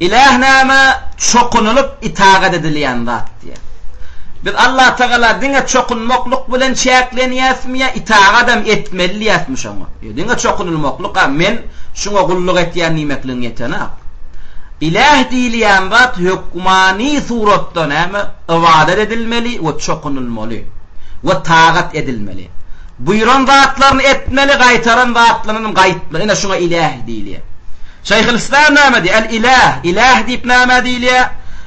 Ilah näme? Çokunylyp itagat edilýän zat diýýär. Biz Allah Tagala diňe çokunmaklyk bilen çäklenýäsmi ýa itagadam etmeli diýýäsmi şoňa? Ýok, diňe çokunylmaklyk-a, men şuňa gulluk etýän diýmekligiň ýetenak. Ilah diýilýän zat hökmany suratda näme? Ybadat edilmeli we çokunylmaly we tagat edilmeli. Buýran zatlaryny etmeli, gaýtaran zatlaryndan gaýtmaly. Ine şuňa ilah diýilýär. Şeýhülislam näme diýýär? El-ilah, ilah diýip nämä diýilýär?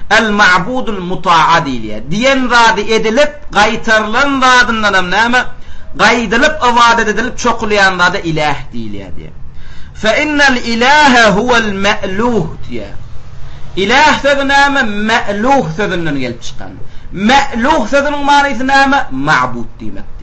El-ma'budul muta'a diýilýär. Diýen zady edilip, gaýtarylan zadyndan hem näme? Gaýdylyp ybadat edilip çokulýan zada ilah diýilýär diýýär. Fe innel ilahe huwel me'luh diýýär. Ilah sözi näme? Me'luh sözünden gelip çykan. Me'luh sözüniň manysy näme? Ma'bud diýmek.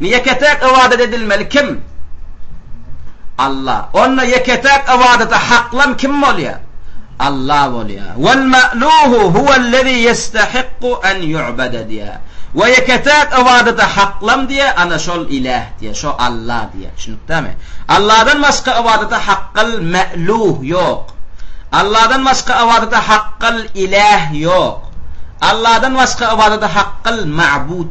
Ni ýeke-täk ybadat edilmeli kim? Alla. Onda ýeke-täk ybadata haklan kim bolýar? Alla bolýar. Wal ma'luhu huwellezî ýestahikku en ýu'bede diýýär. We ýeke-täk ybadata haklan diýýär, ana şol Iläh diýýär, şo Alla diýýär. Çünikdämi? Alladan başga ybadata hakgal ma'luh ýok. Alladan başga ybadata hakgal Iläh ýok. Alladan başga ybadata hakgal ma'bud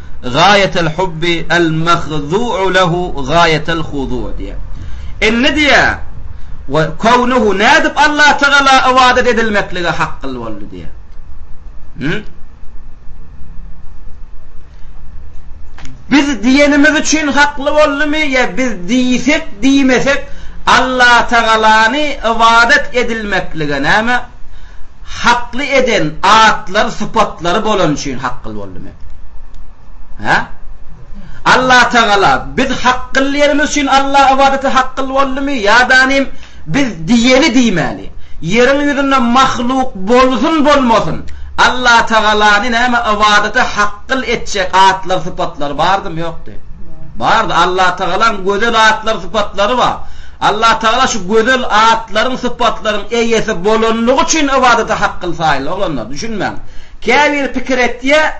Gaýatel hubbi el mahzu'u lehu gaýatel huzu' diýýär. Indi diýýär, we kownuhu nädip Allatagala ybadat edilmeklige hakgyl boldy diýýär. Hü? Biz diýenimiz üçin hakly boldumy ýa biz diýsek, diýmesek Allatagalany ybadat edilmeklige näme? Hakly eden atlar sypatlary bolany üçin hakgyl boldumy? Hä? Allatagala biz hakgyl diýenimiz üçin Alla ybadata hakgyl boldumy ýa-da nim biz diýeli diýmäli? Ýeriň ýüzünde mahluk bolsun bolmasyn, Allatagalany näme ybadata hakgyl etjek atlar sypatlary bardymy ýokdy? Bardy. Allatagalaň gözel atlar sypatlary bar. Allatagala şu gözel atlaryň, sypatlaryň eýesi bolanlygy üçin ybadata hak kylsa ýaly, oglanlar, düşünmäň. Käbiri pikir etýär,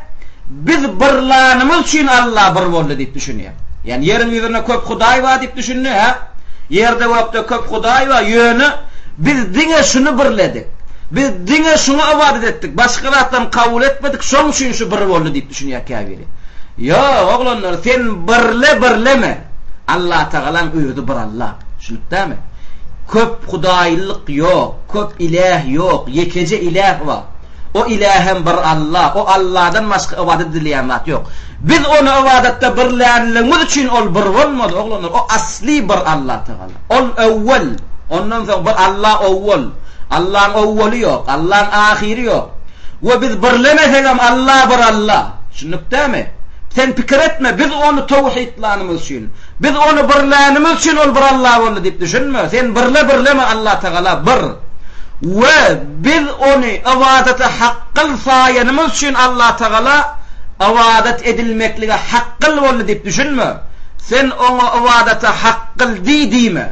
biz birlanymyz üçin Alla bir boldy diýip düşünýär. Ýagny ýeriň ýüzünde köp hudaý bar diýip düşündi, hä? Ýerde-gökde köp hudaý bar, ýöne biz diňe şuny birledik. Biz diňe şuňa ybadat etdik, başga zatlaryny kabul etmedik, şoň üçin şu bir boldy diýip düşünýär. Üçin ýatýar biri. Ýok, oglanlar, sen birle birleme. Allatagalaň özi bir Alla. Şunukdamy? Köp hudaýlylyk ýok, köp iläh ýok, ýekeje iläh bar. O iläh hem bir Alla. O Alladan başga ybadat edilýän zat ýok. Biz ony ybadatda birlänligimiz üçin ol bir bolmady, oglanlar. O asly bir Allatagala. Ol öwwel, ondan soň bir Alla owwal. Allaň owwaly ýok, Allaň ahyry ýok. We biz birlemesegem Alla bir Alla. Düşündikdämi? Sen pikir etme, biz ony towhidlanymyz üçin, biz ony birlänimiz üçin ol bir Alla boldy diýip düşünme. Sen birle birleme Allatagala bir. We biz ony ybadata hakgyl saýanymyz üçin Allatagala ybadat edilmeklige hakgyl boldy diýip düşünme. Sen oňa ybadata hak gyl diý diýme.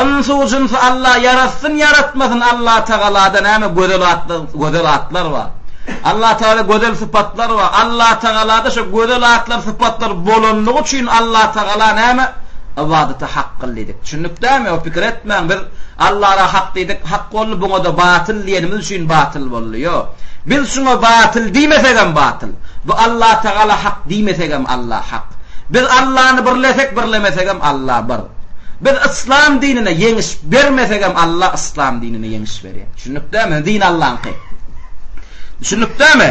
Ynsu jynsy Alla ýaratsyn ýaratmasyn Allatagalada näme gözel atlar gözel atlar bar. Allatagalada gözel sypatlar bar. Allatagalada şo gözel atlar sypatlar bolanlygy üçin Allatagala näme ybadata hak gyl diýdik. Çündükdämi ýok pikir etmäň biz Allara hak diýdik hak boldy buňada batyl diýenimiz üçin batyl boldy ýok. Biz şuňa batyl diýmesegem batyl. Bu Allatagala hak diýmesegem Alla. Hak. Biz Allany birlesek birlemesegem Alla bir. Biz Yslam dinine ýeňiş bermesegem Alla Yslam dinine ýeňiş berýär. Düşünikdämi? Din Allaňky. Düşünikdämi?